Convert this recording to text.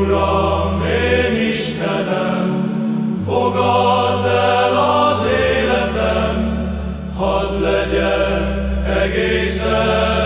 Uram, én Istenem, fogadd el az életem, hadd legyen egészen.